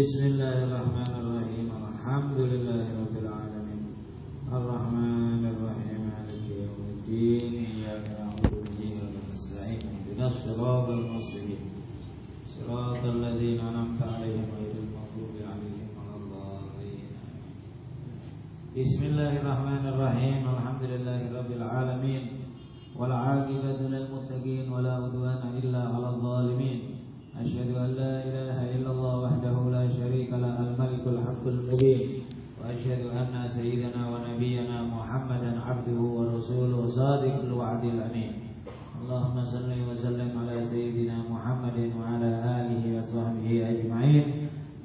بسم الله الرحمن الرحيم. الحمد لله رب العالمين. الرحمن الرحيم. مالك يوم الدين. إياك نعبد وإياك نستعين. اهدنا الصراط المستقيم. صراط الذين أنعمت عليهم غير المغضوب عليهم ولا الضالين. بسم الله الرحمن الرحيم. الحمد لله رب العالمين. والعاقبة للمتقين. ولا عدوان إلا على الظالمين. أشهد أن لا إله المبين. وأشهد أن سيدنا ونبينا محمدا عبده ورسوله صادق الوعد الأمين. اللهم صل وسلم على سيدنا محمد وعلى آله وصحبه أجمعين.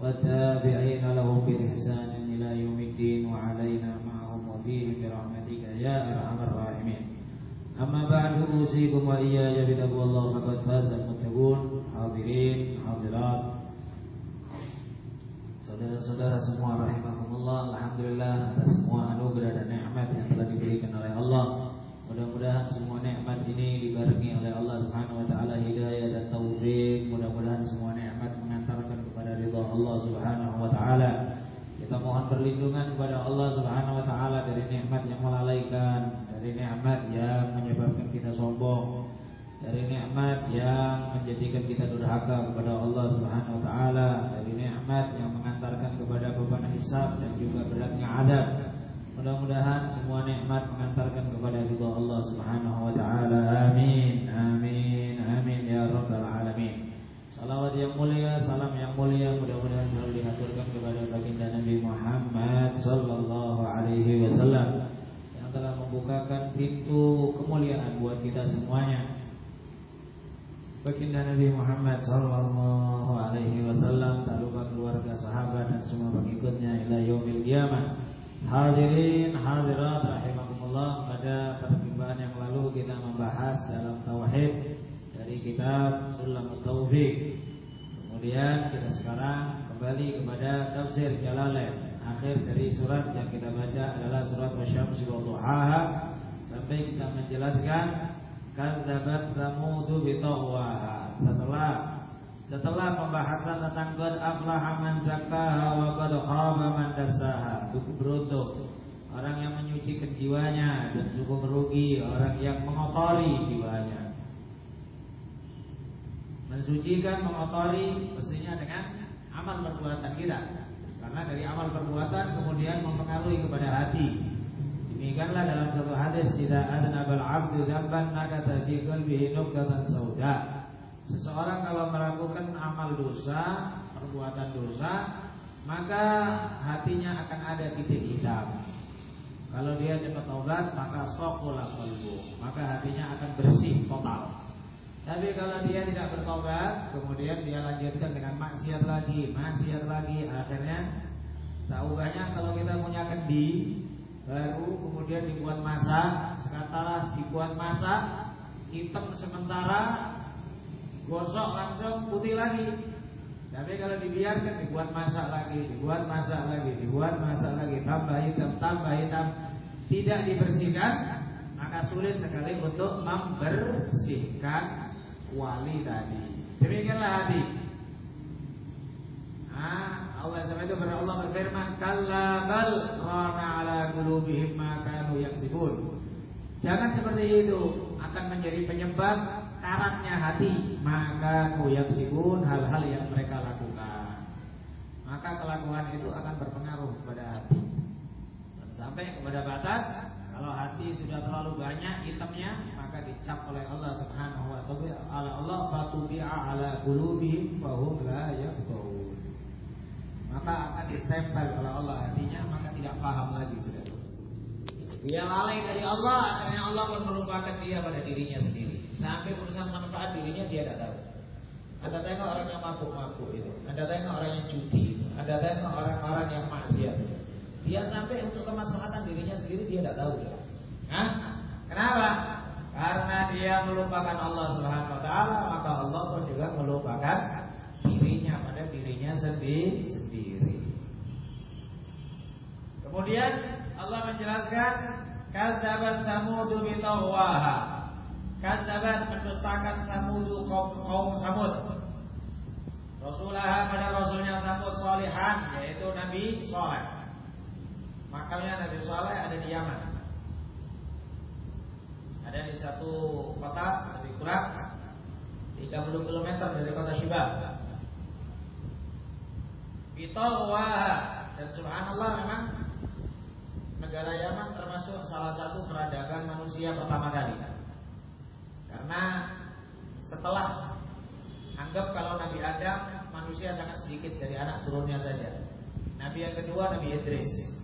والتابعين لهم بإحسان إلى يوم الدين وعلينا معهم وفيهم برحمتك يا أرحم الراحمين. أما بعد أوصيكم وإياي بتقوى الله فقد فاز المتقون حاضرين حاضرات. Saudara-saudara semua rahimakumullah Alhamdulillah atas semua anugerah dan nikmat yang telah diberikan oleh Allah Mudah-mudahan semua nikmat ini dibarengi oleh Allah Subhanahu wa taala hidayah dan taufik. Mudah-mudahan semua nikmat mengantarkan kepada ridha Allah Subhanahu wa taala. Kita mohon perlindungan kepada Allah Subhanahu wa taala dari nikmat yang melalaikan, dari nikmat yang menyebabkan kita sombong, dari nikmat yang menjadikan kita durhaka kepada Allah Subhanahu wa taala, dari nikmat yang kepada beban hisab dan juga beratnya adab. Mudah-mudahan semua nikmat mengantarkan kepada ridha Allah Subhanahu wa taala. Amin. Amin. Amin ya rabbal alamin. Salawat yang mulia, salam yang mulia mudah-mudahan selalu dihaturkan kepada baginda Nabi Muhammad sallallahu alaihi wasallam yang telah membukakan pintu kemuliaan buat kita semuanya. Baginda Nabi Muhammad sallallahu alaihi wasallam keluarga sahabat dan semua pengikutnya ila yaumil qiyamah. Hadirin hadirat rahimakumullah pada perjumpaan yang lalu kita membahas dalam tauhid dari kitab Sulamut Taufik. Kemudian kita sekarang kembali kepada tafsir Jalalain. Akhir dari surat yang kita baca adalah surat Wasyamsi wa Duhaha sampai kita menjelaskan kadzabat Tsamudu bi Setelah setelah pembahasan tentang qad aflaha man zakkaha wa qad khaba man dassaha. Cukup beruntung orang yang menyucikan jiwanya dan cukup merugi orang yang mengotori jiwanya. Mensucikan, mengotori mestinya dengan amal perbuatan kita. Karena dari amal perbuatan kemudian mempengaruhi kepada hati. Demikianlah dalam satu hadis tidak ada nabal abdu dzamban nakata fi qalbihi nuqatan sauda. Seseorang kalau melakukan amal dosa, perbuatan dosa, maka hatinya akan ada titik hitam. Kalau dia cepat taubat, maka sokulah qalbu, maka hatinya akan bersih total. Tapi kalau dia tidak bertobat, kemudian dia lanjutkan dengan maksiat lagi, maksiat lagi, akhirnya tak ubahnya kalau kita punya kendi baru kemudian dibuat masak, sekarang dibuat masak, hitam sementara, gosok langsung putih lagi. Tapi kalau dibiarkan dibuat masak lagi, dibuat masak lagi, dibuat masak lagi, tambah hitam, tambah hitam, tidak dibersihkan, maka sulit sekali untuk membersihkan wali tadi. Demikianlah hati. Nah, Allah SWT Allah berfirman, "Kalla bal rana ala qulubihim ma kanu yaksibun." Jangan seperti itu, akan menjadi penyebab karatnya hati, maka yaksibun hal-hal yang mereka lakukan. Maka kelakuan itu akan berpengaruh kepada hati. Dan sampai kepada batas kalau hati sudah terlalu banyak hitamnya, maka dicap oleh Allah Subhanahu wa taala Allah fatubi'a ala qulubihim fahum la yafqahun. Maka akan ditempel oleh Allah hatinya, maka tidak paham lagi sudah. Dia lalai dari Allah, akhirnya Allah pun melupakan dia pada dirinya sendiri. Sampai urusan manfaat dirinya dia tidak tahu. Anda tengok orang yang mabuk-mabuk itu, Anda tengok orang yang judi itu, Anda tengok orang-orang yang maksiat itu. Dia sampai untuk kemaslahatan dirinya sendiri dia tidak tahu. Hah? Kenapa? Karena dia melupakan Allah Subhanahu wa taala, maka Allah pun juga melupakan dirinya pada dirinya sendiri sendiri. Kemudian Allah menjelaskan kadzabat Samud bi Kadzabat mendustakan Samud kaum kaum Samud. Rasulullah pada Rasulnya Samud Solihan yaitu Nabi Soleh. Makamnya Nabi Soleh ada di Yaman. Ada di satu kota lebih kurang 30 km dari kota Shibah. Bitawa dan subhanallah memang negara Yaman termasuk salah satu peradaban manusia pertama kali. Karena setelah anggap kalau Nabi Adam manusia sangat sedikit dari anak turunnya saja. Nabi yang kedua Nabi Idris.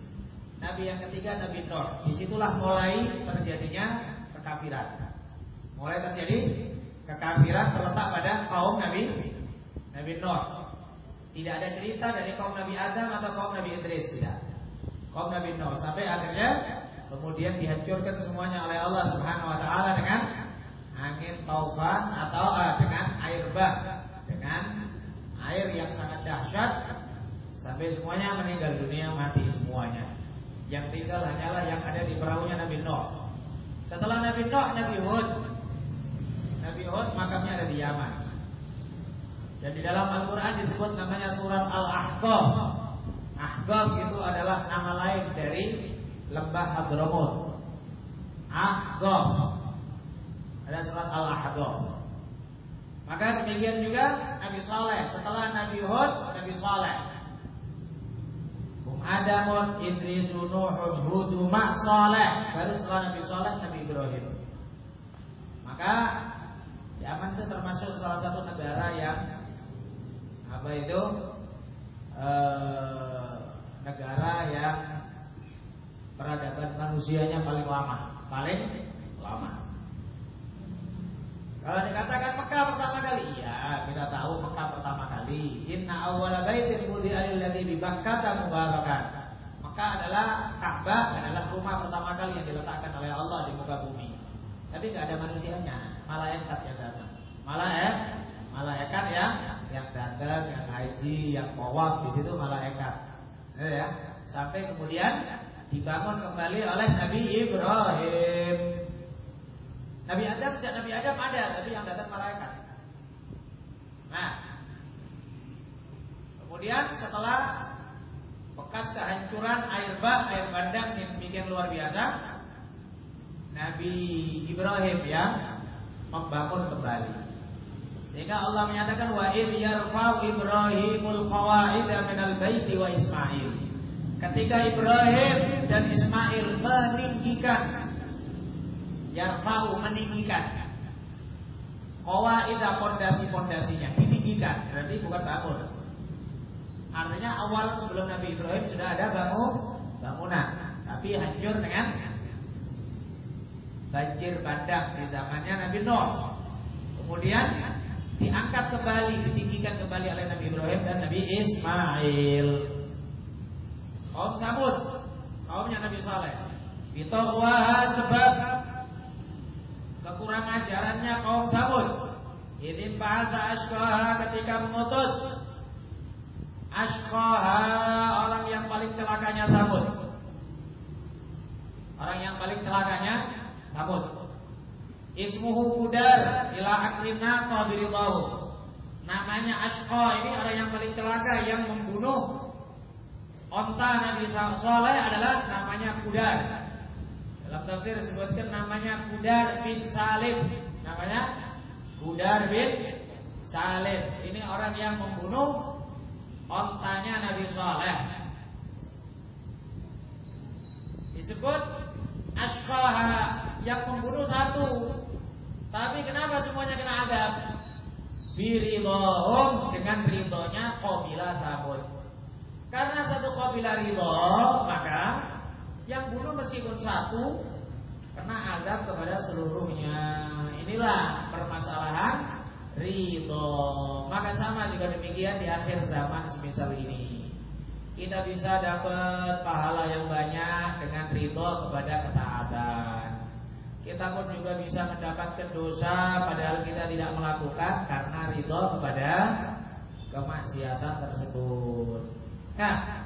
Nabi yang ketiga Nabi Nuh. Di situlah mulai terjadinya kekafiran. Mulai terjadi kekafiran terletak pada kaum Nabi Nabi Nuh. Tidak ada cerita dari kaum Nabi Adam atau kaum Nabi Idris tidak. Kaum Nabi Nuh sampai akhirnya kemudian dihancurkan semuanya oleh Allah Subhanahu wa taala dengan angin taufan atau uh, dengan air bah, dengan air yang sangat dahsyat sampai semuanya meninggal dunia mati semuanya. Yang tinggal hanyalah yang ada di perahunya Nabi Nuh. Setelah Nabi Nuh, Nabi Hud. Nabi Hud makamnya ada di Yaman. Dan di dalam Al-Quran disebut namanya surat Al-Ahqaf. Ahqaf itu adalah nama lain dari lembah Hadramut. Ahqaf. Ada surat Al-Ahqaf. Maka demikian juga Nabi Saleh. Setelah Nabi Hud, Nabi Saleh. Hum Adamun, Idris, Nuh, Hud, Mak Saleh. Baru setelah Nabi Saleh, Nabi Ibrahim. Maka Yaman itu termasuk salah satu negara yang apa itu e, negara yang peradaban manusianya paling lama, paling lama. Kalau dikatakan Mekah pertama kali, ya kita tahu Mekah pertama kali. Inna awwala baitin wudi'a lilladzi bi Bakkah. Mekah adalah Ka'bah adalah rumah pertama kali yang diletakkan oleh Allah di muka bumi. Tapi nggak ada manusianya, malaikat yang datang. Malaikat, malaikat yang yang datang, yang haji, yang tawaf di situ malaikat. Ya, sampai kemudian dibangun kembali oleh Nabi Ibrahim. Nabi Adam sejak Nabi Adam ada, tapi yang datang malaikat. Nah, kemudian setelah bekas kehancuran air bah, air bandang yang demikian luar biasa, Nabi Ibrahim yang membangun kembali. Sehingga Allah menyatakan wa id yarfa'u Ibrahimul qawa'ida minal baiti wa Ismail. Ketika Ibrahim dan Ismail meninggikan yarfa'u meninggikan qawa'ida pondasi-pondasinya ditinggikan, berarti bukan bangun. Artinya awal sebelum Nabi Ibrahim sudah ada bangun bangunan, tapi hancur dengan banjir bandang di zamannya Nabi Nuh. Kemudian diangkat kembali, ditinggikan kembali oleh Nabi Ibrahim dan Nabi Ismail. Kaum Samud, kaumnya Nabi Saleh. Bitawah sebab kekurang ajarannya kaum Samud. Idin bahasa ashqaha ketika mengutus ashqaha orang yang paling celakanya Samud. Orang yang paling celakanya Samud. Ismuhu Kudar ila akrina qabirillahu. Namanya Ashqa ini orang yang paling celaka yang membunuh onta Nabi Saleh adalah namanya Kudar. Dalam tafsir disebutkan namanya Kudar bin Salim. Namanya Kudar bin Salim. Ini orang yang membunuh ontanya Nabi Saleh. Disebut Ashqaha yang membunuh satu. Tapi kenapa semuanya kena adab? Biridhahum dengan ridhonya kabilah Samud. Karena satu kabilah ridho, maka yang bunuh meskipun satu kena adab kepada seluruhnya. Inilah permasalahan ridho. Maka sama juga demikian di akhir zaman semisal ini. Kita bisa dapat pahala yang banyak dengan ridho kepada ketaatan. Kita pun juga bisa mendapatkan dosa padahal kita tidak melakukan karena ridho kepada kemaksiatan tersebut. Nah,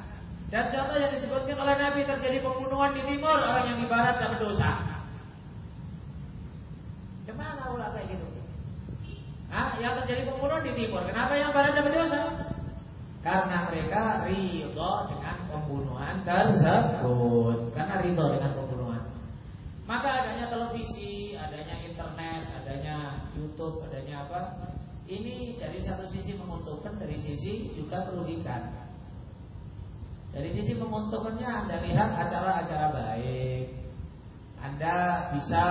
dan contoh yang disebutkan oleh Nabi terjadi pembunuhan di timur, orang yang di barat dapat dosa. Gimana ulah kayak gitu? Nah, yang terjadi pembunuhan di timur. Kenapa yang barat dapat dosa? Karena mereka ridho dengan pembunuhan tersebut. Karena ridho dengan pembunuhan. Maka adanya televisi, adanya internet, adanya YouTube, adanya apa? Ini dari satu sisi menguntungkan, dari sisi juga merugikan. Dari sisi menguntungkannya Anda lihat acara-acara baik. Anda bisa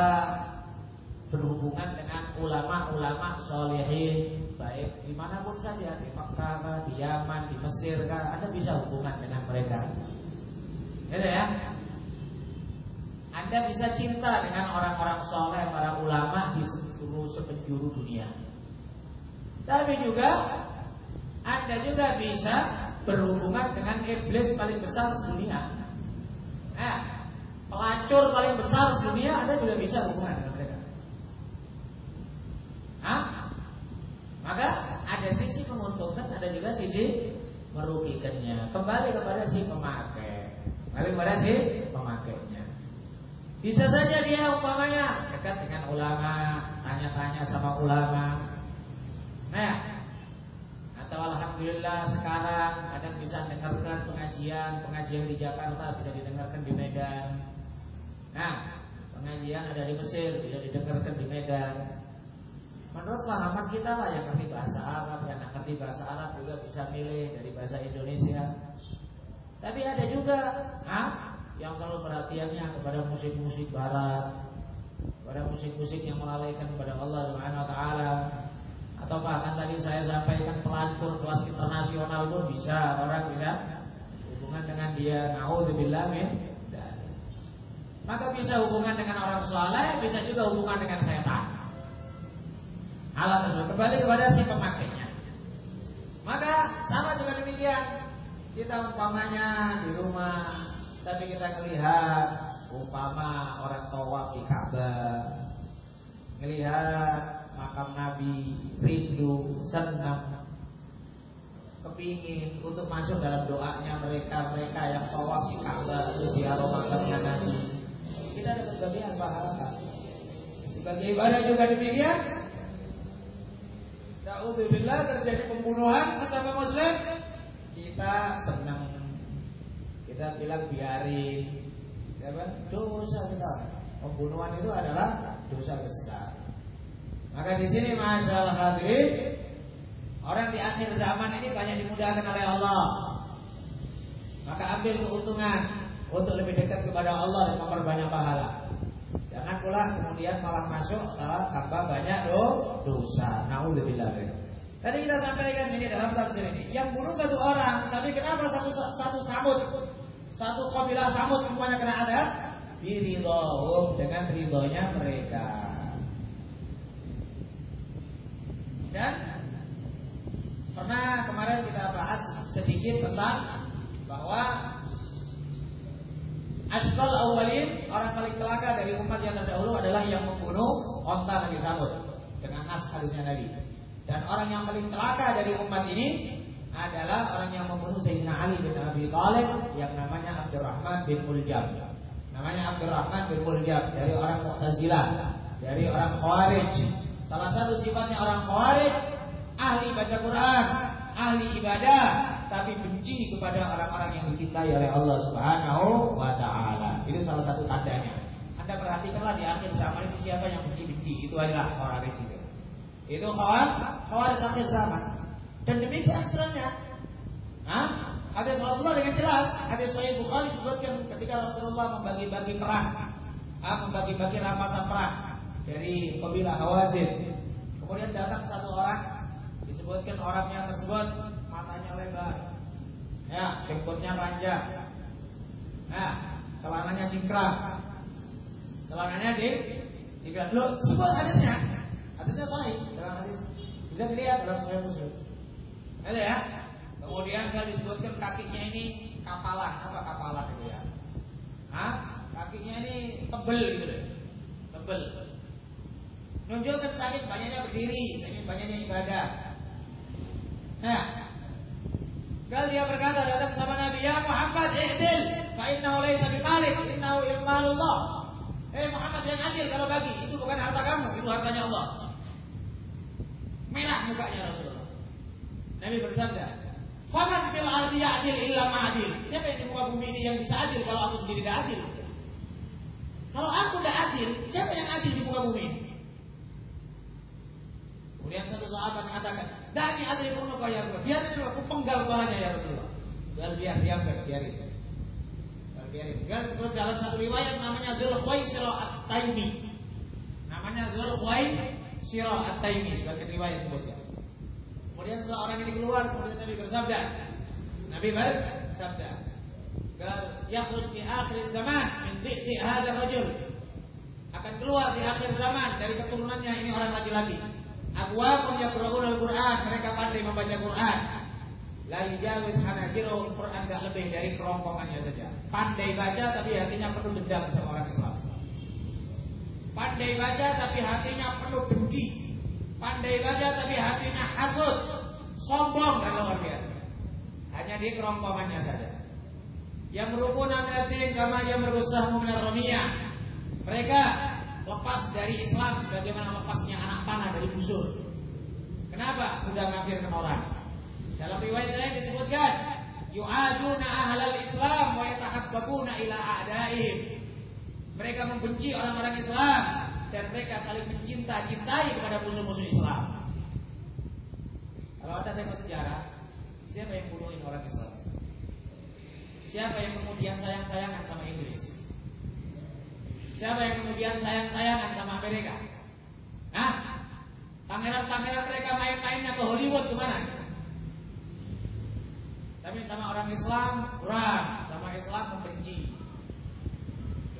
berhubungan dengan ulama-ulama solehin baik di mana pun saja di Mekah, di Yaman, di Mesir, kah, Anda bisa hubungan dengan mereka. Ya, ya. Anda bisa cinta dengan orang-orang soleh, para ulama di seluruh sepenjuru dunia. Tapi juga Anda juga bisa berhubungan dengan iblis paling besar sedunia. Nah, pelacur paling besar sedunia Anda juga bisa hubungan dengan mereka. Hah? Maka ada sisi menguntungkan, ada juga sisi merugikannya. Kembali kepada si pemakai. Kembali kepada si pemakainya. Bisa saja dia umpamanya dekat dengan ulama, tanya-tanya sama ulama. Nah, alhamdulillah sekarang ada bisa dengarkan pengajian, pengajian di Jakarta bisa didengarkan di Medan. Nah, pengajian ada di Mesir bisa didengarkan di Medan. Menurut pahaman kita lah yang ngerti bahasa Arab, yang ngerti bahasa Arab juga bisa milih dari bahasa Indonesia. Tapi ada juga ah, yang selalu perhatiannya kepada musik-musik barat, kepada musik-musik yang melalaikan kepada Allah Subhanahu wa taala. Atau bahkan tadi saya sampaikan pelancur kelas internasional pun bisa. Orang bisa hubungan dengan dia. Naudzubillah min maka bisa hubungan dengan orang soleh, bisa juga hubungan dengan setan. Alat tersebut. Kembali kepada si pemakainya. Maka sama juga demikian. Kita umpamanya di rumah, tapi kita melihat umpama orang tawaf di Ka'bah, melihat makam Nabi, rindu, senang, kepingin untuk masuk dalam doanya mereka mereka yang tawaf di Ka'bah untuk ziarah makamnya Nabi. Kita dapat bagian pahala. Sebagai ibadah juga demikian, Naudzubillah terjadi pembunuhan sesama muslim, kita senang. Kita bilang biarin. Ya kan? Dosa kita. Pembunuhan itu adalah dosa besar. Maka di sini masyaallah hadirin, orang di akhir zaman ini banyak dimudahkan oleh Allah. Maka ambil keuntungan untuk lebih dekat kepada Allah dan memperbanyak pahala. Jangan pula kemudian malah masuk salah tambah banyak do, dosa. Nauzubillah. Tadi kita sampaikan ini dalam tafsir ini. Yang bunuh satu orang, tapi kenapa satu satu samud, satu kabilah samud semuanya kena adab? Biridhahum dengan ridhonya mereka. Dan pernah kemarin kita bahas sedikit tentang bahwa Asqal awalin orang paling celaka dari umat yang terdahulu adalah yang membunuh onta Nabi Thamud dengan nas hadisnya Nabi. Dan orang yang paling celaka dari umat ini adalah orang yang membunuh Sayyidina Ali bin Abi Thalib yang namanya Abdurrahman bin Muljam. Namanya Abdurrahman bin Muljam dari orang Mu'tazilah, dari orang Khawarij. Salah satu sifatnya orang Khawarij ahli baca Quran, ahli ibadah, tapi benci kepada orang-orang yang dicintai oleh Allah Subhanahu wa taala. Itu salah satu tandanya. Anda perhatikanlah di akhir zaman ini siapa yang benci-benci. Itu adalah orang itu. Itu di akhir zaman. Dan demikian setelahnya. Nah, hadis Rasulullah dengan jelas, hadis Sahih Bukhari disebutkan ketika Rasulullah membagi-bagi perang, membagi-bagi rampasan perang dari kabilah Hawazin. Kemudian datang satu orang, disebutkan orangnya tersebut matanya lebar, ya, jenggotnya panjang, nah, celananya cingkrang, celananya di, tiga, lo sebut hadisnya, hadisnya sahih dalam hadis, bisa dilihat dalam sahih muslim, ada ya. Kemudian kan disebutkan kakinya ini kapalan, apa kapalan itu ya? Hah? Kakinya ini tebel gitu deh, tebel. Nunjukkan sakit banyaknya berdiri, banyaknya ibadah. Nah, kalau dia berkata datang sama Nabi, "Ya Muhammad, i'dil, fa innahu laysa bimalik, innahu ilmalullah." Eh Muhammad yang adil kalau bagi, itu bukan harta kamu, itu hartanya Allah. Merah mukanya Rasulullah. Nabi bersabda, "Faman fil ardi ya'dil illa ma'adil." Siapa yang di muka bumi ini yang bisa adil kalau aku sendiri tidak adil? Kalau aku tidak adil, siapa yang adil di muka bumi ini? Kemudian satu sahabat mengatakan, "Dani adil pun apa ya Biar dulu aku penggal kepalanya ya Rasulullah." Gal biar, diam biarin. Gal biarin. Gal seperti dalam satu riwayat namanya Dzul Khuwaisira At-Taimi. Namanya Dzul Khuwaisira At-Taimi sebagai riwayat disebutkan. Kemudian seseorang ini keluar, kemudian Nabi bersabda. Nabi bersabda, Gal yakhruj fi akhir zaman min dhi'di hadzal rajul. Akan keluar di akhir zaman dari keturunannya ini orang laki-laki. Aqwamun yaqra'un al-Qur'an, mereka pandai membaca Quran. La yujawis hanajiru Quran gak lebih dari kerongkongannya saja. Pandai baca tapi hatinya penuh dendam sama orang Islam. Pandai baca tapi hatinya penuh dengki. Pandai baca tapi hatinya hasut, sombong dan luar biasa. Hanya di kerongkongannya saja. Yang merukuna minatin kama yang romiyah. Mereka lepas dari Islam sebagaimana lepasnya anak panah dari musuh. Kenapa? Mudah ngafirkan orang. Dalam riwayat lain disebutkan, yu'aduna ahlal Islam wa yatahabbabuna ila a'daihim. Mereka membenci orang-orang Islam dan mereka saling mencinta-cintai kepada musuh-musuh Islam. Kalau Anda tengok sejarah, siapa yang bunuhin orang Islam? Siapa yang kemudian sayang-sayangan sama Inggris? Siapa yang kemudian sayang-sayangan sama Amerika? Hah? Pangeran-pangeran mereka main-mainnya ke Hollywood ke mana? Tapi sama orang Islam kurang, sama Islam membenci.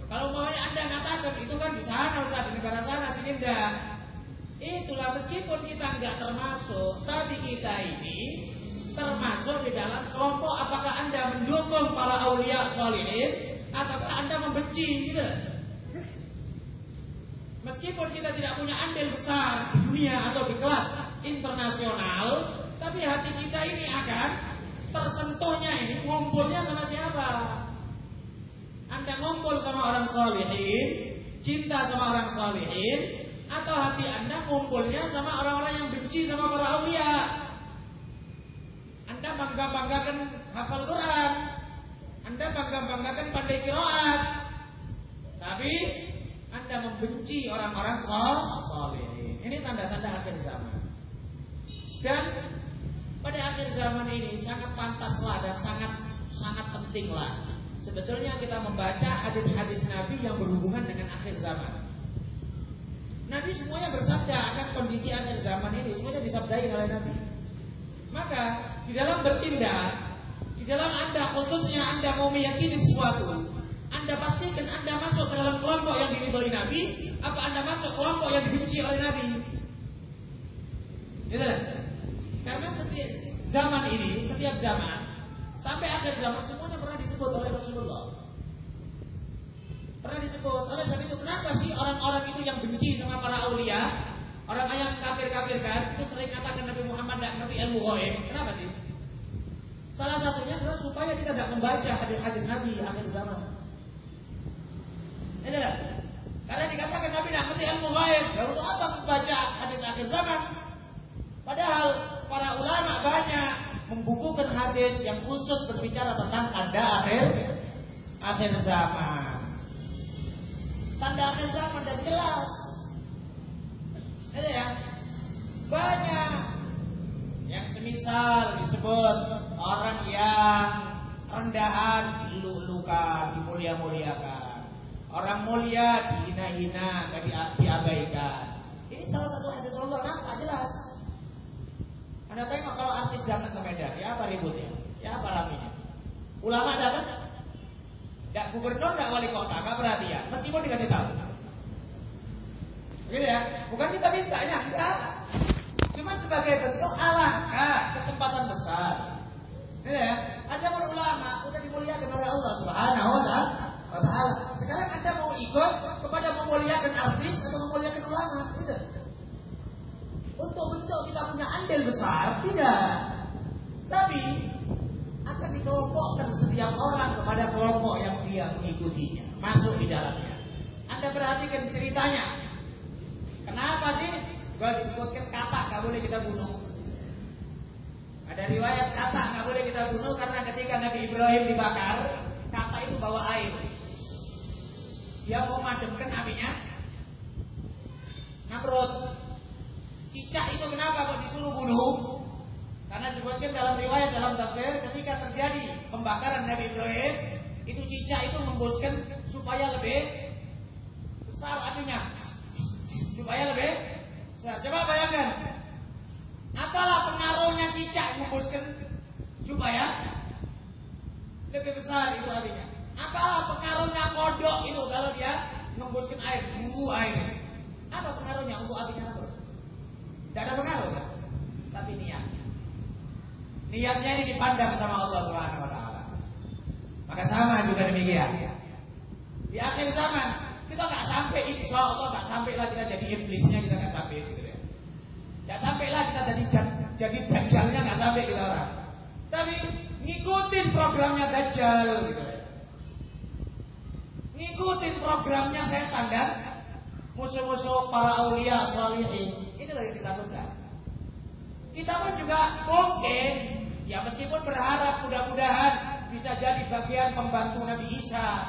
Kalau umpamanya anda mengatakan itu kan di sana Ustaz, di negara sana sini enggak. Itulah meskipun kita enggak termasuk, tapi kita ini termasuk di dalam kelompok apakah Anda mendukung para aulia solihin ataukah Anda membenci gitu. Meskipun kita tidak punya andil besar di dunia atau di kelas internasional, tapi hati kita ini akan tersentuhnya ini ngumpulnya sama siapa? Anda ngumpul sama orang solihin, cinta sama orang solihin, atau hati Anda ngumpulnya sama orang-orang yang benci sama para aulia? Anda bangga-banggakan hafal Quran. Anda bangga-banggakan pandai kiraat. Tapi Anda membenci orang-orang soleh. Ini tanda-tanda akhir zaman. Dan pada akhir zaman ini sangat pantaslah dan sangat sangat pentinglah sebetulnya kita membaca hadis-hadis Nabi yang berhubungan dengan akhir zaman. Nabi semuanya bersabda akan kondisi akhir zaman ini semuanya disabdai oleh Nabi. Maka di dalam bertindak, di dalam Anda khususnya Anda mau meyakini sesuatu, Anda pastikan Anda masuk ke dalam kelompok yang diridhoi Nabi, apa Anda masuk kelompok yang dibenci oleh Nabi? Gitu? Karena setiap zaman ini, setiap zaman sampai akhir zaman semuanya pernah disebut oleh Rasulullah. Pernah disebut oleh sebab itu kenapa sih orang-orang itu yang benci sama para aulia, orang yang kafir-kafirkan itu sering katakan Nabi Muhammad tidak ngerti ilmu gaib. Kenapa sih? Salah satunya adalah supaya kita tidak membaca hadis-hadis Nabi akhir zaman. Ini kan? Karena dikatakan Nabi tidak ngerti ilmu gaib, lalu untuk apa membaca hadis akhir zaman? Padahal para ulama banyak membukukan hadis yang khusus berbicara tentang tanda akhir akhir zaman. Tanda akhir zaman dan jelas. Ada ya? Banyak yang semisal disebut orang yang rendahan dilulukan, dimulia-muliakan. Orang mulia dihina-hina, diabaikan. Ini salah satu hadis Rasulullah nampak jelas. Anda tengok kalau artis datang ke Medan, ya apa ributnya? Ya apa raminya? Ulama datang? Tidak gubernur, tidak wali kota, nggak perhatian. Meskipun dikasih tahu. Ceritanya. Air, bu air. Apa pengaruhnya untuk apinya apa? Tidak ada pengaruh kan? Tapi niat. Niatnya ini dipandang sama Allah Subhanahu wa taala. Maka sama juga demikian. Di akhir zaman kita nggak sampai insya Allah nggak sampai lah kita jadi iblisnya kita nggak sampai gitu ya. Nggak sampai lah kita jadi jadi dajjalnya nggak sampai kita orang. Tapi ngikutin programnya dajjal gitu ya. Ngikutin programnya setan dan musuh-musuh para aulia salihin. Inilah yang kita lakukan. Kita pun juga mungkin Ya meskipun berharap mudah-mudahan bisa jadi bagian pembantu Nabi Isa,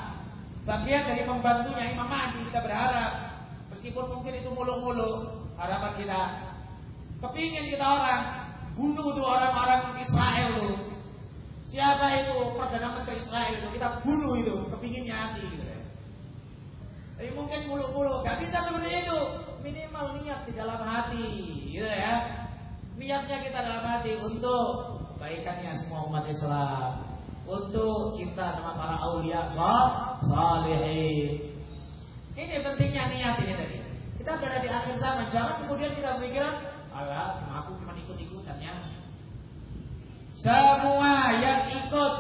bagian dari pembantunya Imam Mahdi kita berharap. Meskipun mungkin itu mulu-mulu harapan kita. Kepingin kita orang bunuh tuh orang-orang Israel tuh. Siapa itu perdana menteri Israel itu kita bunuh itu, kepinginnya hati. Tapi mungkin mulu-mulu, gak bisa seperti itu. Minimal niat di dalam hati, gitu ya. Niatnya kita dalam hati untuk kebaikannya semua umat Islam untuk cinta sama para aulia salihin. Ini pentingnya niat ini tadi. Kita berada di akhir zaman, jangan kemudian kita berpikiran, Allah, aku cuma ikut-ikutan ya. Semua yang ikut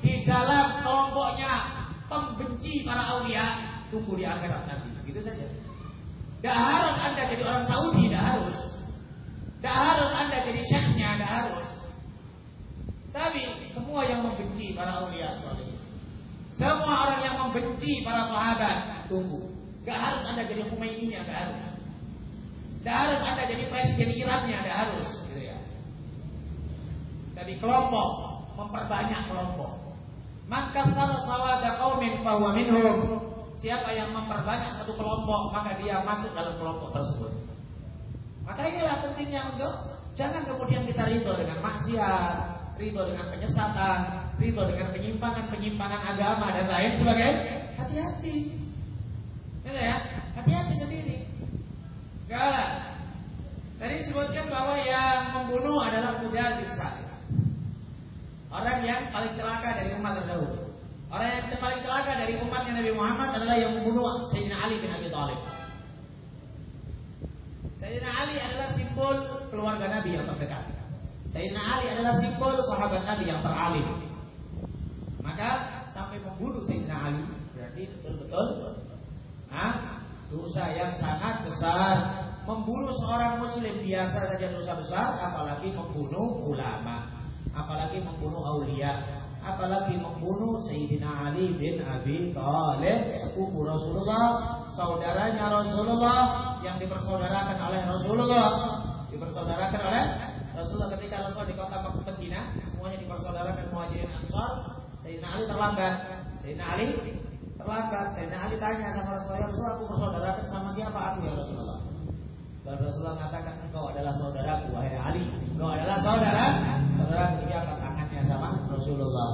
di dalam kelompoknya pembenci para aulia, tunggu di akhirat nanti. Begitu saja. Tidak harus anda jadi orang Saudi, tidak harus. Tidak harus anda jadi syekhnya, tidak harus. Tapi semua yang membenci para aulia soleh. Semua orang yang membenci para sahabat, tunggu. Gak harus anda jadi Khomeininya, gak harus. Gak harus anda jadi presiden Irannya, gak harus. Gitu ya. Tapi kelompok, memperbanyak kelompok. Maka kalau sawada kaumin bahwa minhum. Siapa yang memperbanyak satu kelompok, maka dia masuk dalam kelompok tersebut. Maka inilah pentingnya untuk jangan kemudian kita ridho dengan maksiat, ridho dengan penyesatan, ridho dengan penyimpangan-penyimpangan agama dan lain sebagainya. Hati-hati. Ya, hati-hati sendiri. Galak. Tadi disebutkan bahwa yang membunuh adalah Mudar bin Salih. Orang yang paling celaka dari umat terdahulu. Orang yang paling celaka dari umatnya Nabi Muhammad adalah yang membunuh Sayyidina Ali bin Abi Thalib. Sayyidina Ali adalah simbol keluarga Nabi yang terdekat. Sayyidina Ali adalah simbol sahabat Nabi yang teralim. Maka sampai membunuh Sayyidina Ali berarti betul-betul ah, dosa yang sangat besar. Membunuh seorang muslim biasa saja dosa besar, apalagi membunuh ulama, apalagi membunuh aulia, apalagi membunuh Sayyidina Ali bin Abi Thalib, sepupu Rasulullah, saudaranya Rasulullah yang dipersaudarakan oleh Rasulullah, dipersaudarakan oleh Rasulullah. Ketika Rasulullah di kota Medina semuanya dipersaudarakan muhajirin ansar Sayyidina Ali terlambat. Sayyidina Ali terlambat. Sayyidina Ali tanya sama Rasulullah ya Rasulullah aku bersaudarakan sama siapa? Aku ya Rasulullah. Dan Rasulullah mengatakan engkau adalah saudaraku wahai Ali. Engkau adalah saudara saudara angkat tangannya sama Rasulullah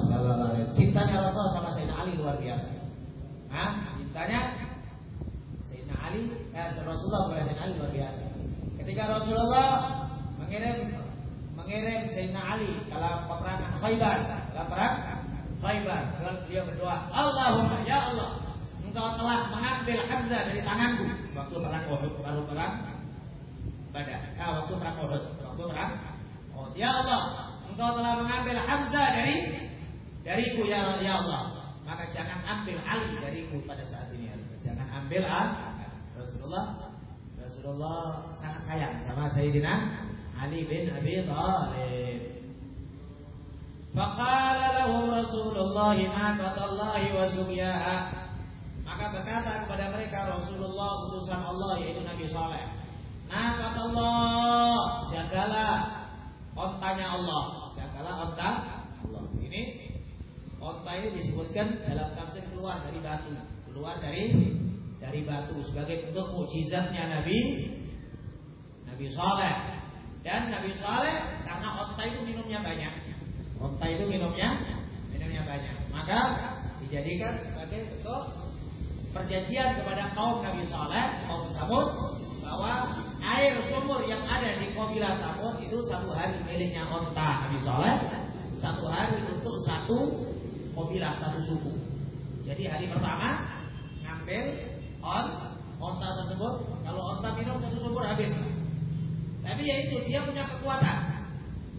cintanya Rasulullah sama Sayyidina Ali luar biasa. Hah? cintanya Sayyidina Ali eh, Rasulullah kepada Sayyidina Ali luar biasa. Ketika Rasulullah mengirim mengirim Sayyidina Ali dalam peperangan Khaybar, dalam perang Khaybar, dia berdoa, Allahumma ya Allah, Engkau telah mengambil Hamzah dari tanganku. Waktu perang Uhud, baru perang Badar. Ah, waktu perang Uhud, waktu perang Oh, ya Allah, Engkau telah mengambil Hamzah dari dariku ya, ya Allah. Maka jangan ambil Ali dariku pada saat ini. Jangan ambil ah, Rasulullah Rasulullah sangat sayang sama Sayyidina Ali bin Abi Thalib. Faqala lahum Rasulullah ma qadallahi wa Maka berkata kepada mereka Rasulullah utusan Allah yaitu Nabi Saleh. Nah kata Allah, jagalah ontanya Allah, jagalah onta Allah. Ini onta ini disebutkan dalam tafsir keluar dari batu, keluar dari dari batu sebagai bentuk mukjizatnya Nabi Nabi Saleh. Dan Nabi Saleh karena onta itu minumnya banyak. Onta itu minumnya minumnya banyak. Maka dijadikan sebagai bentuk perjanjian kepada kaum Nabi Saleh, kaum Samud bahwa air sumur yang ada di kabilah Samud itu satu hari miliknya onta Nabi Soleh, satu hari untuk satu kabilah satu suku. Jadi hari pertama ngambil on onta tersebut, kalau onta minum satu sumur habis. Tapi ya itu dia punya kekuatan.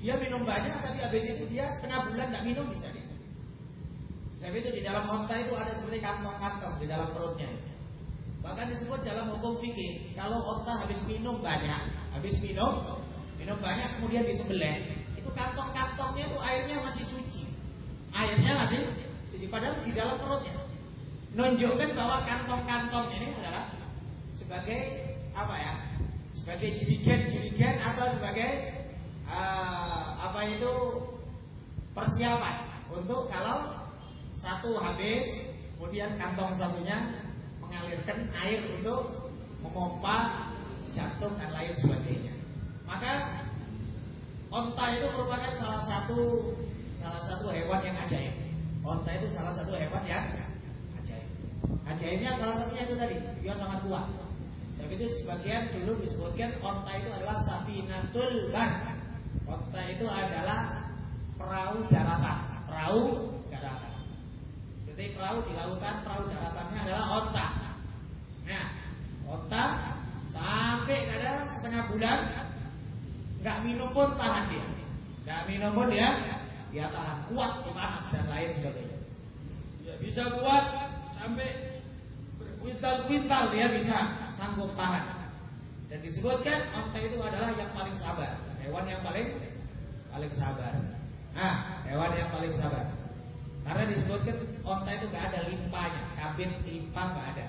Dia minum banyak, tapi habis itu dia setengah bulan tidak minum bisa dia. Sebab itu di dalam onta itu ada seperti kantong-kantong di dalam perutnya. Bahkan disebut dalam hukum fikih, kalau onta habis minum banyak, habis minum, minum banyak kemudian disembelih, itu kantong-kantongnya itu airnya masih suci. Airnya masih suci padahal di dalam perutnya. Nunjukkan bahwa kantong-kantong ini adalah sebagai apa ya? Sebagai jerigen-jerigen atau sebagai uh, apa itu persiapan untuk kalau satu habis, kemudian kantong satunya mengalirkan air untuk memompa jantung dan lain sebagainya. Maka onta itu merupakan salah satu salah satu hewan yang ajaib. Onta itu salah satu hewan yang ajaib. Ajaibnya salah satunya itu tadi, dia sangat kuat. Sebab itu sebagian dulu disebutkan onta itu adalah sabinatul bah. Onta itu adalah perahu daratan, perahu daratan. Jadi perahu di lautan, perahu daratannya adalah onta. Nah, otak sampai kadang setengah bulan nggak minum pun tahan dia, nggak minum pun dia dia tahan kuat panas dan lain sebagainya. Dia bisa kuat sampai berkuintal-kuintal dia bisa sanggup tahan. Dan disebutkan onta itu adalah yang paling sabar, hewan yang paling paling sabar. Nah, hewan yang paling sabar. Karena disebutkan onta itu gak ada limpanya, kabin limpa gak ada.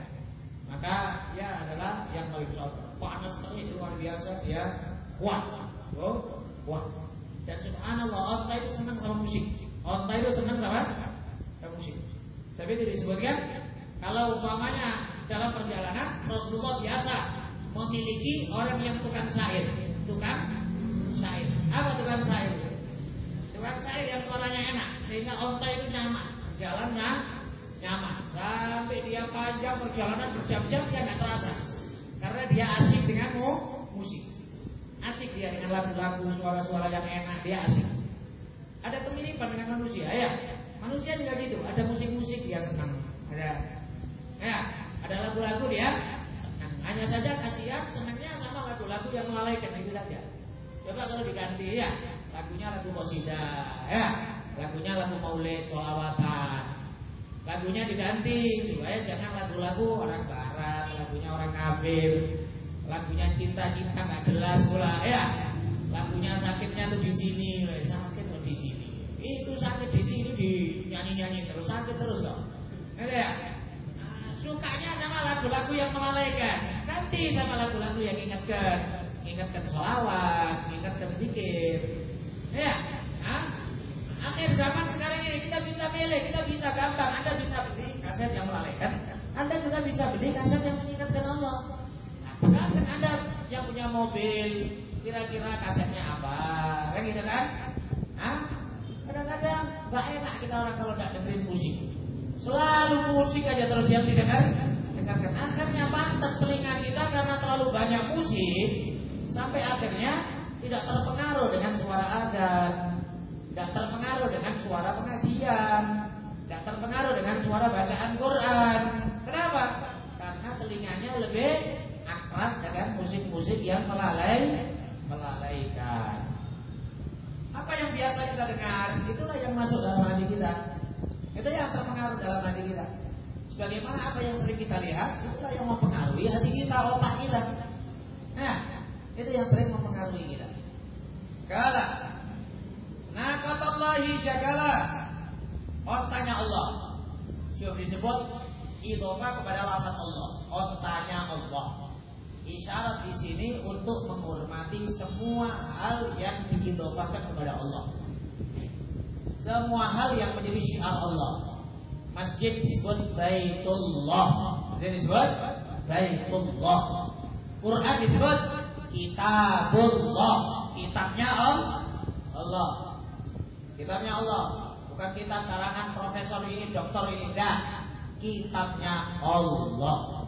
Maka dia adalah yang paling sabar. Panas terus luar biasa dia kuat. Oh, kuat. Dan subhanallah, onta itu senang sama musik. Onta itu senang sama, sama musik. Sebab itu disebutkan kalau umpamanya dalam perjalanan Rasulullah biasa memiliki orang yang tukang syair, tukang syair. Apa tukang syair? Tukang syair yang suaranya enak sehingga onta itu nyaman, jalannya nyaman sampai dia panjang perjalanan berjam-jam dia nggak terasa karena dia asik dengan musik dia dengan lagu-lagu suara-suara yang enak dia asik. Ada kemiripan dengan manusia ya? Manusia juga gitu ada musik-musik dia senang. Ada ya ada lagu-lagu dia senang. Hanya saja kasihan senangnya sama lagu-lagu yang melalaikan itu saja. Coba kalau diganti ya lagunya lagu kosida ya. Lagunya lagu maulid solawatan Lagunya diganti supaya jangan lagu-lagu orang barat, lagunya orang kafir, lagunya cinta-cinta nggak jelas pula ya. Lagunya sakitnya tuh di sini, sakit tuh di sini. Itu sakit di sini di nyanyi-nyanyi terus sakit terus kok. Ya, nah, sukanya sama lagu-lagu yang melalaikan. Ganti sama lagu-lagu yang ingatkan, ingatkan sholawat, ingatkan zikir. Ya, Hah? Akhir zaman sekarang ini kita bisa milih, kita bisa gampang. Anda bisa beli kaset yang melalaikan, Anda juga bisa beli kaset yang mengingatkan Allah. Nah, kan Anda yang punya mobil, kira-kira kasetnya apa? Kan gitu kan? Hah? Kadang-kadang nggak enak kita orang kalau tidak dengerin musik. Selalu musik aja terus yang didengar. Dengarkan. Akhirnya pantas telinga kita karena terlalu banyak musik sampai akhirnya tidak terpengaruh dengan suara adzan, tidak terpengaruh dengan suara pengajian, tidak terpengaruh dengan suara bacaan Quran. Kenapa? Karena telinganya lebih akrab dengan musik-musik yang melalai, melalaikan. Apa yang biasa kita dengar, itulah yang masuk dalam hati kita. Itu yang terpengaruh dalam hati kita. Sebagaimana apa yang sering kita lihat, itulah yang mempengaruhi hati kita, otak kita. Nah, itu yang sering mempengaruhi kita. Kalau Nakatallahi jagalah Ontanya Allah Sudah disebut Idhofah kepada lafaz Allah Ontanya Allah Isyarat di sini untuk menghormati semua hal yang diidofahkan kepada Allah. Semua hal yang menjadi syiar Allah. Masjid disebut Baitullah. Masjid disebut Baitullah. Quran disebut Kitabullah. Kitabnya Allah. Kitabnya Allah. Bukan kitab karangan profesor ini, dokter ini, enggak. Kitabnya Allah.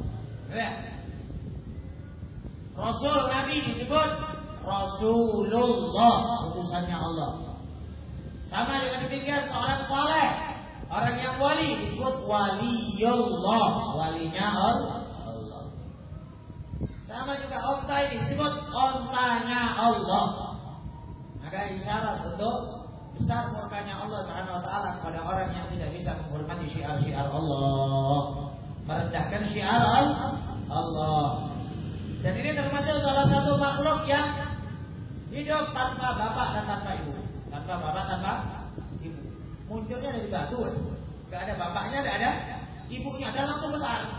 Rasul Nabi disebut Rasulullah utusannya Allah. Sama dengan demikian seorang saleh, orang yang wali disebut waliullah, walinya Allah. Sama juga onta ini disebut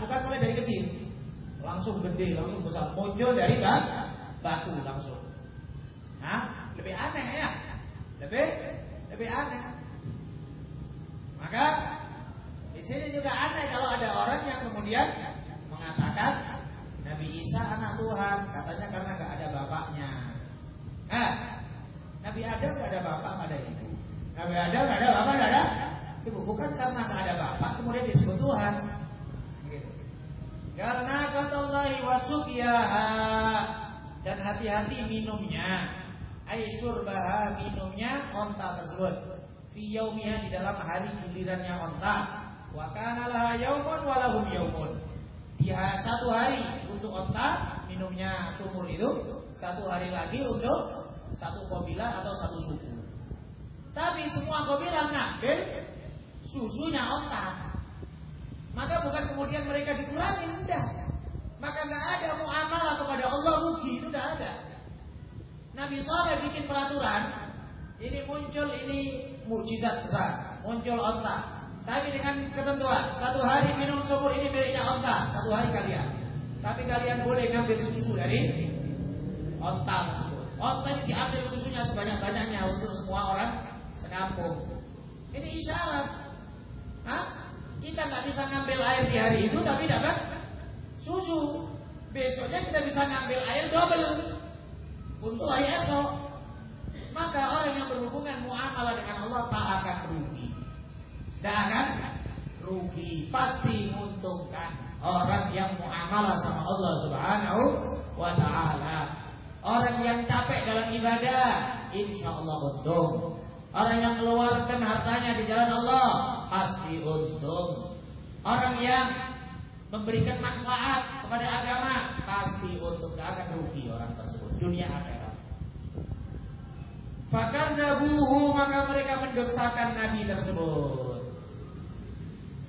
Bukan mulai dari kecil. Langsung gede, langsung besar. Muncul dari batu langsung. Hah? Lebih aneh ya? Lebih lebih aneh. Maka di sini juga aneh kalau ada orang yang kemudian mengatakan Nabi Isa anak Tuhan, katanya karena gak ada bapaknya. Nah, Nabi Adam gak ada bapak, gak ada ibu. Nabi Adam gak ada bapak, gak ada ibu. Bukan karena gak ada bapak, kemudian disebut Tuhan. Gitu. Karena kata Allah wasukiyaha dan hati-hati minumnya. Aisyurbaha minumnya onta tersebut. Fi yaumiha di dalam hari gilirannya onta. Wa kana laha yaumun walahum yaumun di satu hari untuk onta minumnya sumur itu, satu hari lagi untuk satu kobila atau satu suku. Tapi semua kobila ngambil susunya onta. Maka bukan kemudian mereka dikurangi, enggak. Maka nggak ada muamalah kepada Allah rugi, itu tidak ada. Nabi Saleh bikin peraturan, ini muncul ini mujizat besar, muncul onta. Tapi dengan ketentuan, satu hari minum sumur ini miliknya onta, satu hari kalian. Tapi kalian boleh ngambil susu dari onta. Onta ini diambil susunya sebanyak-banyaknya untuk semua orang sekampung. Ini isyarat. Hah? Kita nggak bisa ngambil air di hari itu, tapi dapat susu. Besoknya kita bisa ngambil air double untuk hari esok. Maka orang yang berhubungan muamalah dengan Allah tak akan rugi. Tidak akan rugi, pasti menguntungkan orang yang muamalah sama Allah Subhanahu wa taala. Orang yang capek dalam ibadah, insya Allah untung. Orang yang mengeluarkan hartanya di jalan Allah, pasti untung. Orang yang memberikan manfaat kepada agama, pasti untung. Tidak akan rugi orang tersebut, dunia akhirat. Fakadzabuhu maka mereka mendustakan nabi tersebut.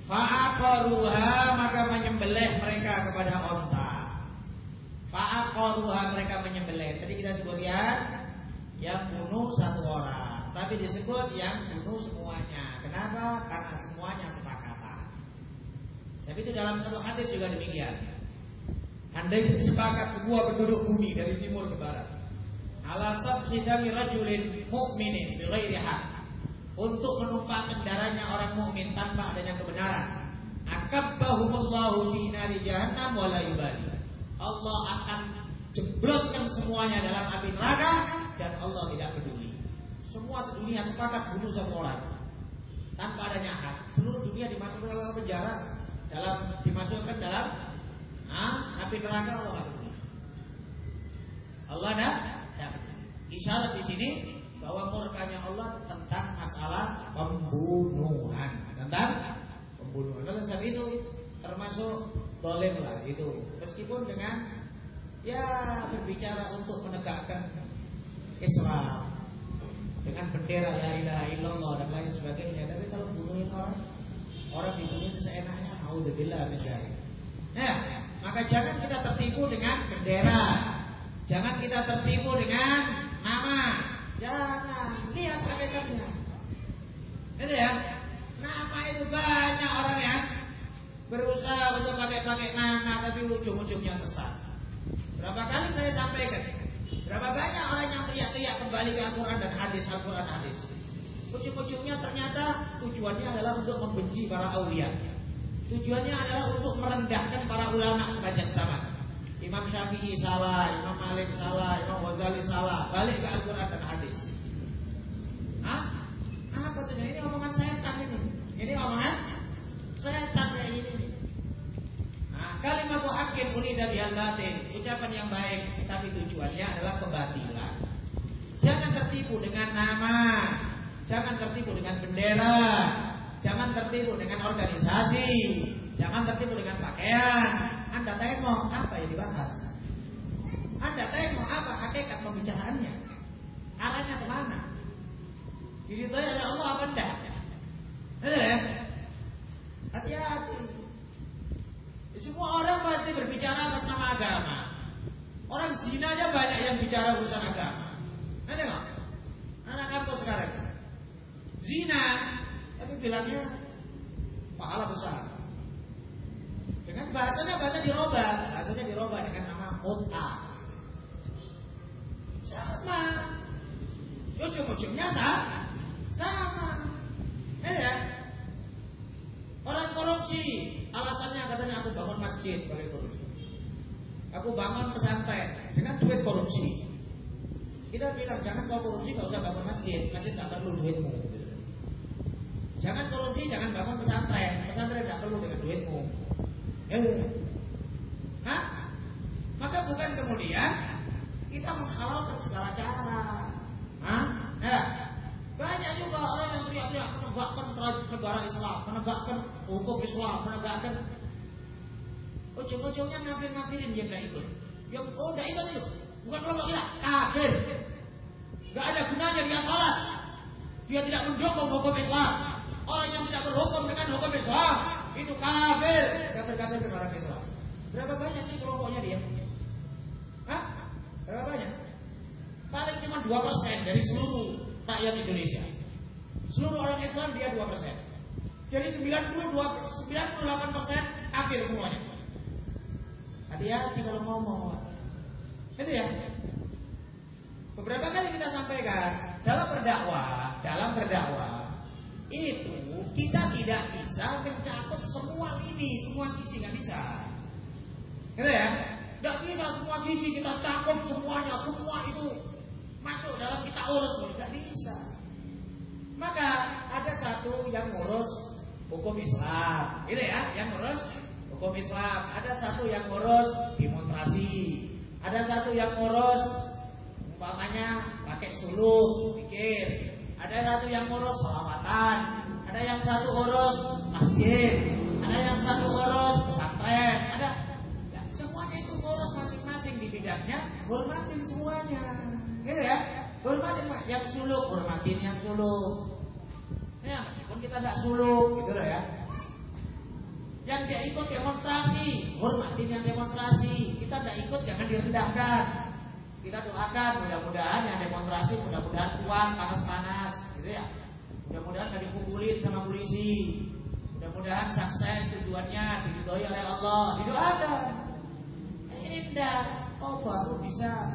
Fa'aqaruha maka menyembelih mereka kepada onta. Fa'aqaruha mereka menyembelih. Tadi kita sebut ya, yang bunuh satu orang, tapi disebut yang bunuh semuanya. Kenapa? Karena semuanya sepakatan. Tapi itu dalam satu hadis juga demikian. Andai sepakat semua penduduk bumi dari timur ke barat. Ala sabhi dami rajulin mu'minin bi ghairi haq untuk menumpahkan darahnya orang mukmin tanpa adanya kebenaran. Akabbahumullahu fi nari jahannam wa yubali. Allah akan jebloskan semuanya dalam api neraka dan Allah tidak peduli. Semua sedunia sepakat bunuh semua orang tanpa adanya hak. Seluruh dunia dimasukkan dalam penjara, dalam dimasukkan dalam ah, api neraka Allah tidak peduli. Allah tidak Isyarat di sini bahwa murkanya Allah tentang masalah pembunuhan, tentang pembunuhan. Oleh sebab itu termasuk dolim lah itu, meskipun dengan ya berbicara untuk menegakkan Islam. Dengan bendera la ilaha illallah dan lain sebagainya. Tapi kalau bunuhin orang, orang dibunuhin seenaknya, auzubillah min Nah, maka jangan kita tertipu dengan bendera. Jangan kita tertipu dengan nama. Jangan lihat hakikatnya. Itu ya. Nama itu banyak orang yang berusaha untuk pakai-pakai nama tapi ujung-ujungnya sesat. Berapa kali saya sampaikan? Berapa banyak orang yang teriak-teriak kembali ke Al-Quran dan hadis, Al-Quran hadis. Ujung-ujungnya ternyata tujuannya adalah untuk membenci para aulia. Tujuannya adalah untuk merendahkan para ulama sepanjang zaman. Imam Syafi'i salah, Imam Malik salah, Imam Ghazali salah, balik ke Al-Quran dan hadis. Hah? Apa tuh? Ini omongan setan ini. Ini omongan setan kayak ini. Nah, kalimat hakim unida bihal batin, ucapan yang baik, tapi tujuannya adalah kebatilan. Jangan tertipu dengan nama, jangan tertipu dengan bendera, Jangan tertipu dengan organisasi, jangan tertipu dengan pakaian. Anda tengok apa yang dibahas. Anda tengok apa hakikat pembicaraannya. Arahnya ke mana? Diridhoi oleh Allah apa enggak? Ya? Hati-hati. Semua orang pasti berbicara atas nama agama. Orang zina aja banyak yang bicara urusan agama. Nanti nggak? Anak kampus sekarang. Zina bilangnya pahala besar. Dengan bahasanya bahasa dirubah, bahasanya dirubah dengan nama kota. Sama. Ujung-ujungnya sama. Sama. Eh ya. Orang korupsi, alasannya katanya aku bangun masjid pakai korupsi. Aku bangun pesantren dengan duit korupsi. Kita bilang jangan kau korupsi, kau usah bangun masjid, masjid tak perlu duitmu. Jangan korupsi, jangan bangun pesantren. Pesantren tidak perlu dengan duitmu. Ya. Hah? Maka bukan kemudian kita menghalalkan segala cara. Hah? Ya. Banyak juga orang yang teriak-teriak menegakkan negara Islam, menegakkan hukum Islam, menegakkan ujung-ujungnya ngafir-ngafirin dia tidak ikut. Yang oh tidak ikut itu, bukan kelompok kita, kafir. Gak ada gunanya dia salat. Dia tidak mendukung hukum Islam. Orang yang tidak berhukum dengan hukum Islam itu kafir. Kafir-kafir orang Islam. Berapa banyak sih kelompoknya dia? Hah? Berapa banyak? Paling cuma 2% dari seluruh rakyat Indonesia. Seluruh orang Islam dia 2%. Jadi 92 98% kafir semuanya. Hati-hati kalau ngomong. Itu ya. Beberapa kali kita sampaikan dalam berdakwah, dalam berdakwah itu kita tidak bisa mencakup semua ini, semua sisi nggak bisa. Gitu ya? Nggak bisa semua sisi kita cakup semuanya, semua itu masuk dalam kita urus, nggak bisa. Maka ada satu yang ngurus hukum Islam, gitu ya, yang ngurus hukum Islam. Ada satu yang ngurus demonstrasi, ada satu yang ngurus umpamanya pakai suluk, pikir, ada satu yang ngurus salawatan, ada yang satu urus masjid, ada yang satu urus pesantren, ada ya, semuanya itu ngurus masing-masing di bidangnya, hormatin semuanya. Gitu ya? Hormatin yang suluk, hormatin yang suluk. Ya, meskipun kita tidak suluk, gitu loh ya. Yang dia ikut demonstrasi, hormatin yang demonstrasi. Kita tidak ikut, jangan direndahkan. Kita doakan mudah-mudahan yang demonstrasi mudah-mudahan kuat panas-panas gitu ya. Mudah-mudahan gak dikumpulin sama polisi. Mudah-mudahan sukses tujuannya diridhoi oleh Allah. Didoakan. Ini enggak. Oh baru bisa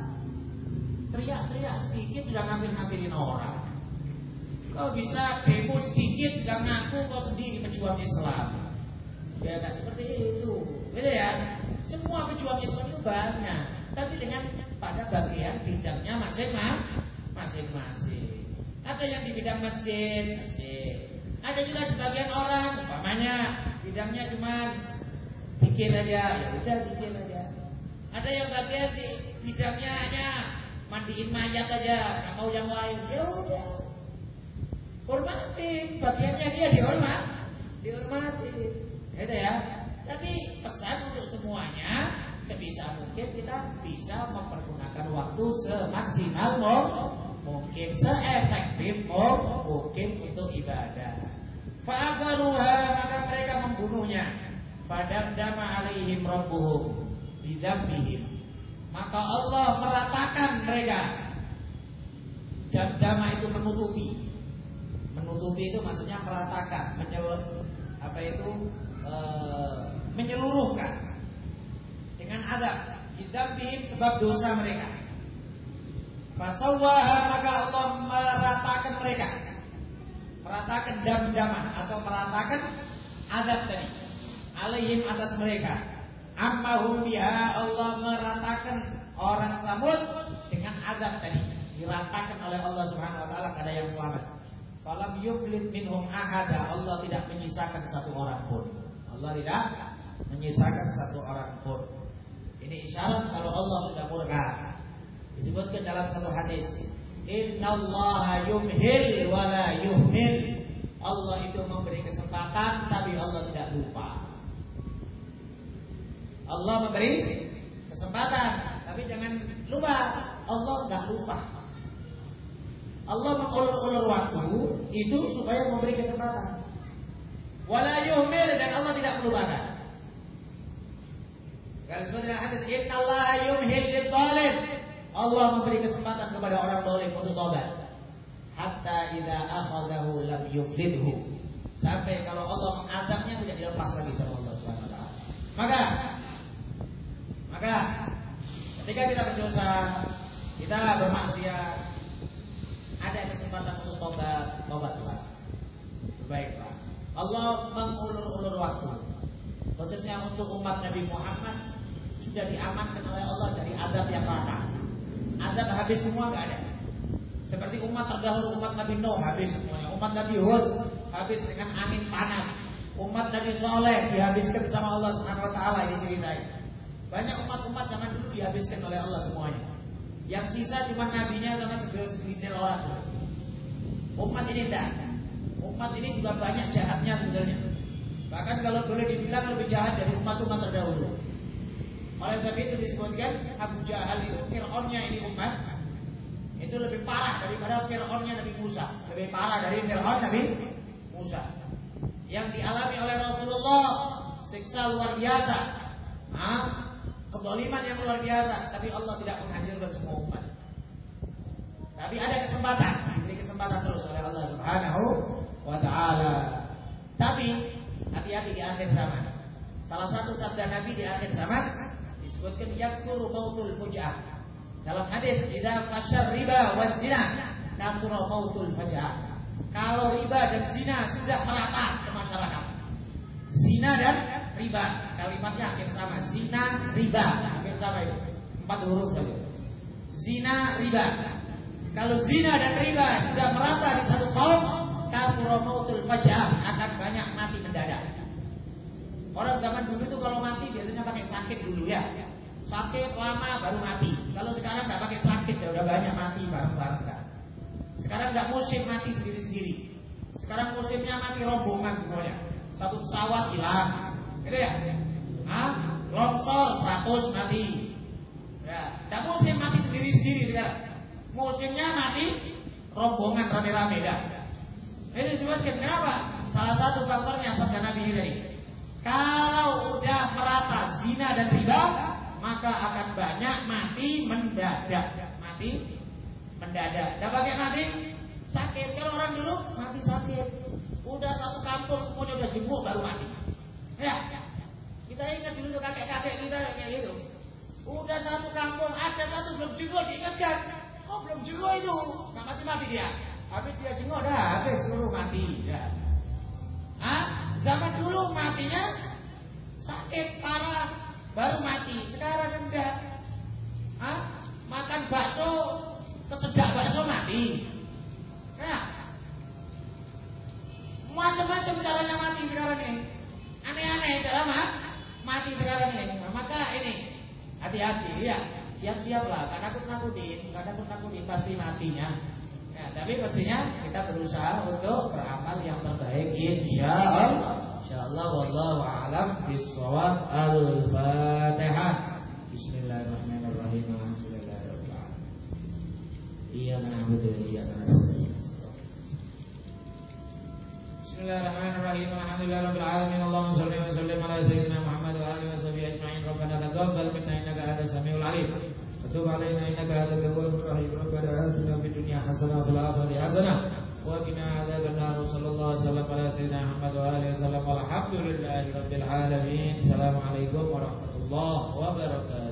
teriak-teriak sedikit sudah ngambil-ngambilin orang. Kau bisa demo sedikit sudah ngaku kau sendiri pejuang Islam. Ya gak seperti itu. Gitu ya. Semua pejuang Islam itu banyak. Tapi dengan pada bagian bidangnya masing-masing. Ada yang di bidang masjid, masjid. Ada juga sebagian orang, umpamanya bidangnya cuma bikin aja, ya udah bikin aja. Ada yang bagian di bidangnya hanya mandiin mayat aja, nggak mau yang lain, ya udah. Hormatin, bagiannya dia dihormat, dihormati, gitu ya. Tapi pesan untuk semuanya sebisa mungkin kita bisa mempergunakan waktu semaksimal mungkin, seefektif mungkin untuk ibadah. Fa'akaruha maka mereka membunuhnya. Fadamdama alaihim rabbuhum bidambihim. Maka Allah meratakan mereka. Damdama itu menutupi. Menutupi itu maksudnya meratakan, menyel, apa itu e, menyeluruhkan dengan adab. Bidambi dzunubihim sebab dosa mereka. Fasawwaha maka Allah meratakan mereka. Meratakan dam-daman atau meratakan azab tadi. Alaihim atas mereka. Ammahum biha Allah meratakan orang Samud dengan azab tadi. Diratakan oleh Allah Subhanahu wa taala kada yang selamat. Falam yuflit minhum ahada. Allah tidak menyisakan satu orang pun. Allah tidak menyisakan satu orang pun. Ini isyarat kalau Allah sudah murka. Disebutkan dalam satu hadis, Innallaha yumhil wa la yuhmil. Allah itu memberi kesempatan tapi Allah tidak lupa. Allah memberi kesempatan tapi jangan lupa Allah nggak lupa. Allah mengulur-ulur waktu itu supaya memberi kesempatan. Wala yuhmil dan Allah tidak melupakan. Garis besar hadis Innallaha yumhil lil Allah memberi kesempatan kepada orang zalim untuk tobat. Hatta idza akhadahu lam yuflidhu. Sampai kalau Allah mengadabnya tidak dilepas lagi sama Allah Subhanahu wa taala. Maka maka ketika kita berdosa, kita bermaksiat, ada kesempatan untuk tobat, tobatlah. Baiklah. Allah mengulur-ulur waktu. Khususnya untuk umat Nabi Muhammad sudah diamankan oleh Allah dari adab yang rata. Adab habis semua nggak ada. Seperti umat terdahulu umat Nabi Nuh habis semuanya. Umat Nabi Hud habis dengan angin panas. Umat Nabi Soleh dihabiskan sama Allah Subhanahu Wa Taala ini ceritain. Banyak umat-umat zaman dulu dihabiskan oleh Allah semuanya. Yang sisa cuma nabinya sama segelintir orang. Umat ini tidak. Umat ini juga banyak jahatnya sebenarnya. Bahkan kalau boleh dibilang lebih jahat dari umat-umat terdahulu. Oleh sebab itu disebutkan Abu Jahal itu Fir'aunnya ini umat itu lebih parah daripada Fir'aunnya Nabi Musa. Lebih parah dari Fir'aun Nabi Musa. Yang dialami oleh Rasulullah siksa luar biasa. Nah, kedoliman yang luar biasa. Tapi Allah tidak menghancurkan semua umat. Tapi ada kesempatan, diberi kesempatan terus oleh Allah Subhanahu wa taala. Tapi hati-hati di akhir zaman. Salah satu sabda Nabi di akhir zaman disebutkan yakfuru mautul fujah. Dalam hadis idza fashar riba wa zina kasura mautul fujah. Kalau riba dan zina sudah merata ke masyarakat. Zina dan riba, kalimatnya hampir sama. Zina, riba, hampir sama itu. Empat huruf saja. Zina, riba. Kalau zina dan riba sudah merata di satu kaum, kasura mautul fajah akan banyak mati mendadak. Orang zaman dulu kalau biasanya pakai sakit dulu ya. Sakit lama baru mati. Kalau sekarang nggak pakai sakit ya udah banyak mati bareng-bareng kan. Sekarang nggak musim mati sendiri-sendiri. Sekarang musimnya mati rombongan semuanya. Satu pesawat hilang. Gitu ya? Hah? Longsor 100 mati. Ya, nggak musim mati sendiri-sendiri sekarang. Musimnya mati rombongan rame-rame dah. Itu disebutkan kenapa? Salah satu faktornya sabda Nabi ini tadi. Kalau udah merata zina dan riba, maka akan banyak mati mendadak. Mati mendadak. Dan pakai mati sakit. Kalau orang dulu mati sakit. Udah satu kampung semuanya udah jenguk baru mati. Ya, kita ingat dulu tuh kakek-kakek kita kayak gitu. Udah satu kampung, ada satu belum jenguk diingatkan. Oh belum jenguk itu, nggak mati-mati dia. Habis dia jenguk dah, habis seluruh mati. Ya. Zaman dulu matinya sakit parah baru mati. Sekarang enggak. Hah? Makan bakso kesedak bakso mati. Ya. Macam-macam caranya mati sekarang ini. Aneh-aneh cara mati sekarang ini. Nah, maka ini hati-hati ya. Siap-siaplah, gak takut-takutin, gak takut-takutin pasti matinya. Ya, tapi pastinya kita berusaha untuk beramal yang terbaik insya Allah. Insya Allah wallahu a'lam bishawab. Al-Fatihah. Bismillahirrahmanirrahim. Alhamdulillahirabbil alamin. Na'budu wa iyyaka nasta'in. Bismillahirrahmanirrahim. Alamin. Allahumma shalli wa sallim ala sayyidina Muhammad wa alihi wa sahbihi ajma'in. Rabbana taqabbal minna innaka antas samiul alim. وتب علينا إنك أنت التواب الرحيم. ربنا آتنا في الدنيا حسنة وفي الآخرة حسنة وقنا عذاب النار. وصلى الله وسلم على سيدنا محمد وآله وسلم. والحمد لله رب العالمين. السلام عليكم ورحمة الله وبركاته.